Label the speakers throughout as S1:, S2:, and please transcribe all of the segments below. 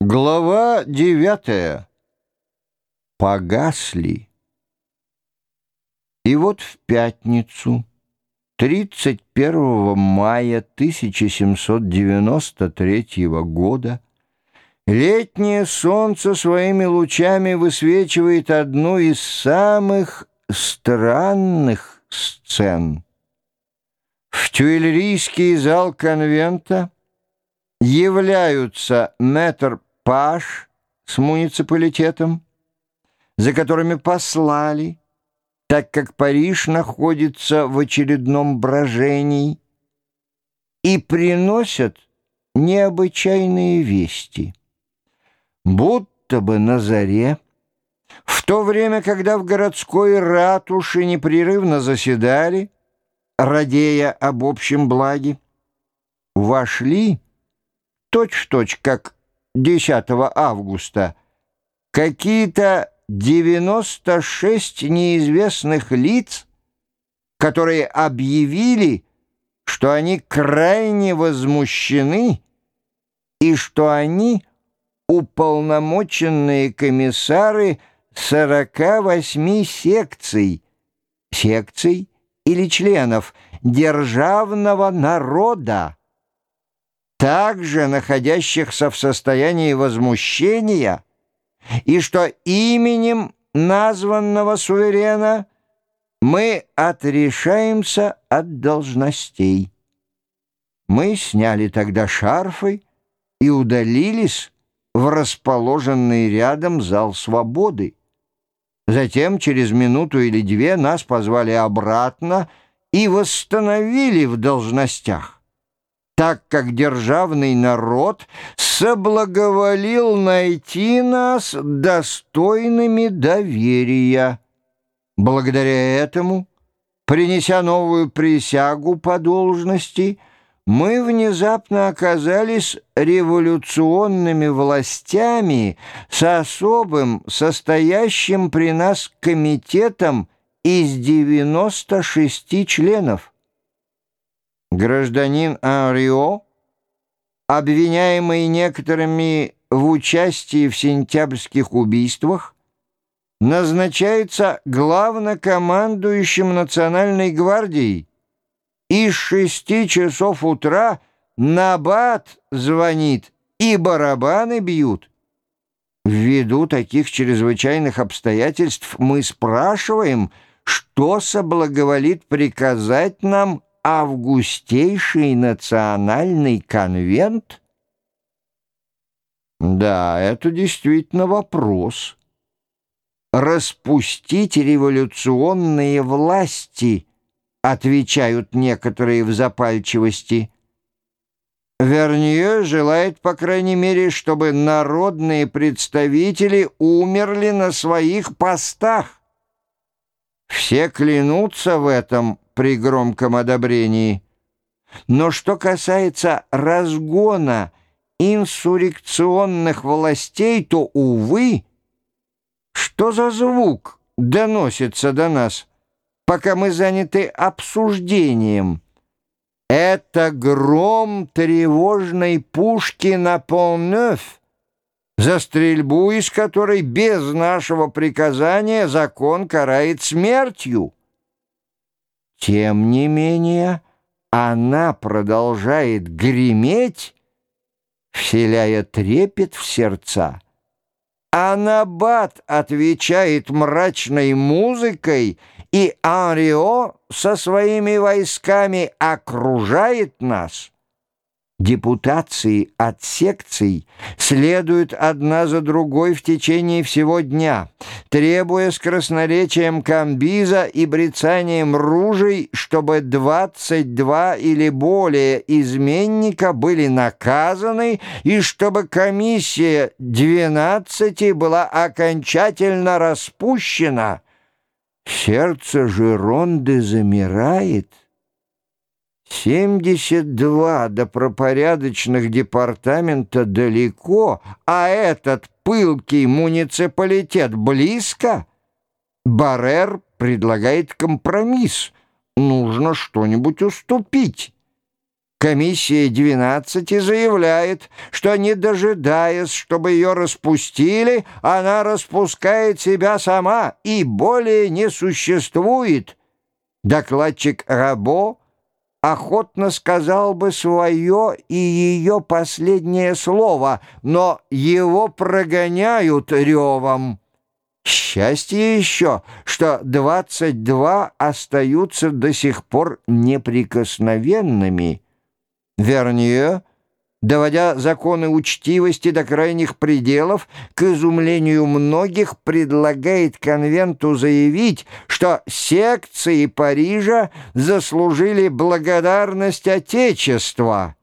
S1: Глава девятая. Погасли. И вот в пятницу, 31 мая 1793 года, летнее солнце своими лучами высвечивает одну из самых странных сцен. В Тюильрийский зал конвента являются мэтр Паш с муниципалитетом, за которыми послали, так как Париж находится в очередном брожении, и приносят необычайные вести. Будто бы на заре, в то время, когда в городской ратуше непрерывно заседали, радея об общем благе, вошли точь-в-точь, -точь, как 10 августа. Какие-то 96 неизвестных лиц, которые объявили, что они крайне возмущены и что они уполномоченные комиссары 48 секций, секций или членов державного народа также находящихся в состоянии возмущения, и что именем названного суверена мы отрешаемся от должностей. Мы сняли тогда шарфы и удалились в расположенный рядом зал свободы. Затем, через минуту или две, нас позвали обратно и восстановили в должностях так как державный народ соблаговолил найти нас достойными доверия. Благодаря этому, принеся новую присягу по должности, мы внезапно оказались революционными властями с особым, состоящим при нас комитетом из 96 членов гражданин Анрио, обвиняемый некоторыми в участии в сентябрьских убийствах, назначается главнокомандующим Национальной гвардией. Из шести часов утра Набат звонит и барабаны бьют. Ввиду таких чрезвычайных обстоятельств мы спрашиваем, что соблаговолит приказать нам августейший национальный конвент? Да, это действительно вопрос. Распустить революционные власти, отвечают некоторые в запальчивости. Вернее, желает, по крайней мере, чтобы народные представители умерли на своих постах. Все клянутся в этом при громком одобрении. Но что касается разгона инсурекционных властей, то, увы, что за звук доносится до нас, пока мы заняты обсуждением? Это гром тревожной пушки на полнёв, за стрельбу из которой без нашего приказания закон карает смертью. Тем не менее, она продолжает греметь, вселяя трепет в сердца. А Набат отвечает мрачной музыкой, и Анрио со своими войсками окружает нас — Депутации от секций следуют одна за другой в течение всего дня, требуя с красноречием комбиза и брецанием ружей, чтобы 22 или более изменника были наказаны и чтобы комиссия 12 была окончательно распущена. Сердце Жеронды замирает — 72 добропорядочных департамента далеко, а этот пылкий муниципалитет близко. Баррер предлагает компромисс. Нужно что-нибудь уступить. Комиссия 12 заявляет, что, не дожидаясь, чтобы ее распустили, она распускает себя сама и более не существует. Докладчик Рабо охотно сказал бы свое и ее последнее слово, но его прогоняют ревом. Счастье еще, что 22 остаются до сих пор неприкосновенными. Вернее, доводя законы учтивости до крайних пределов, к изумлению многих предлагает конвенту заявить, что секции Парижа заслужили благодарность Отечества.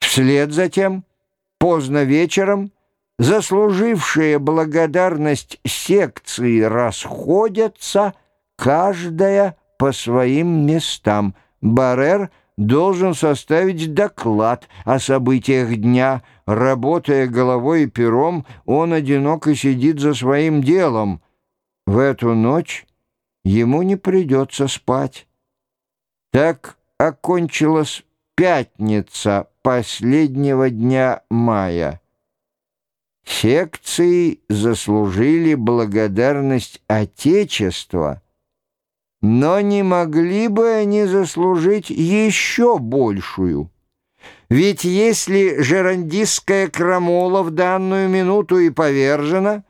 S1: Вслед за тем, поздно вечером, заслужившие благодарность секции расходятся, каждая по своим местам. Баррер — должен составить доклад о событиях дня. Работая головой и пером, он одиноко сидит за своим делом. В эту ночь ему не придется спать. Так окончилась пятница последнего дня мая. Секции заслужили благодарность Отечества — но не могли бы они заслужить еще большую? Ведь если жерандистская крамола в данную минуту и повержена,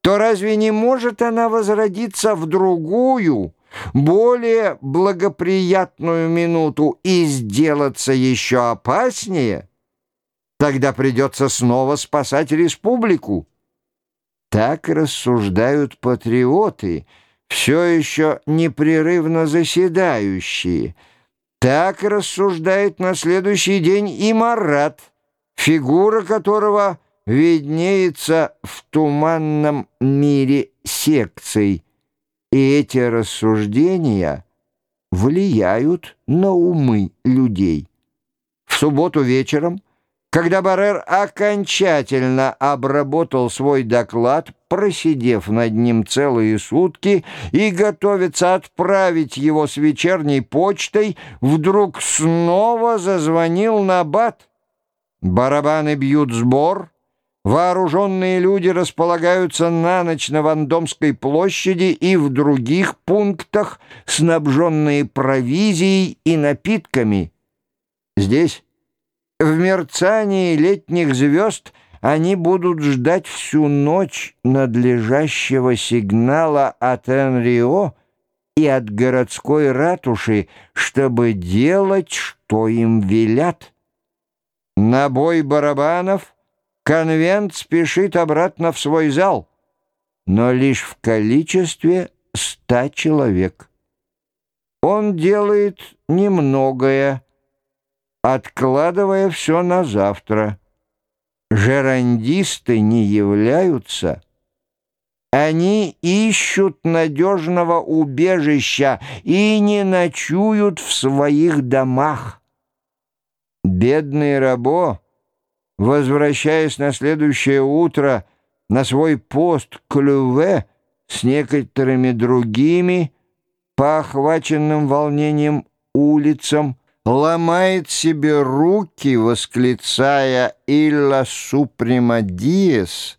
S1: то разве не может она возродиться в другую, более благоприятную минуту и сделаться еще опаснее? Тогда придется снова спасать республику. Так рассуждают патриоты — все еще непрерывно заседающие. Так рассуждает на следующий день и Марат, фигура которого виднеется в туманном мире секций. И эти рассуждения влияют на умы людей. В субботу вечером когда Баррер окончательно обработал свой доклад, просидев над ним целые сутки и готовится отправить его с вечерней почтой, вдруг снова зазвонил Набат. Барабаны бьют сбор, вооруженные люди располагаются на ночь на Вандомской площади и в других пунктах, снабженные провизией и напитками. Здесь в мерцании летних звезд они будут ждать всю ночь надлежащего сигнала от Энрио и от городской ратуши, чтобы делать, что им велят. На бой барабанов конвент спешит обратно в свой зал, но лишь в количестве ста человек. Он делает немногое, откладывая все на завтра. Жерандисты не являются. Они ищут надежного убежища и не ночуют в своих домах. Бедный рабо, возвращаясь на следующее утро на свой пост Клюве с некоторыми другими, по охваченным волнением улицам, ломает себе руки, восклицая «Илла суприма диес».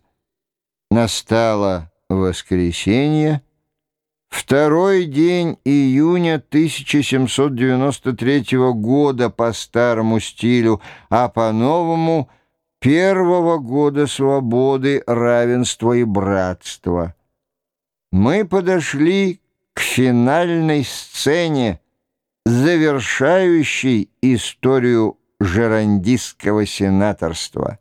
S1: Настало воскресенье, второй день июня 1793 года по старому стилю, а по-новому первого года свободы, равенства и братства. Мы подошли к финальной сцене, завершающий историю жерандистского сенаторства.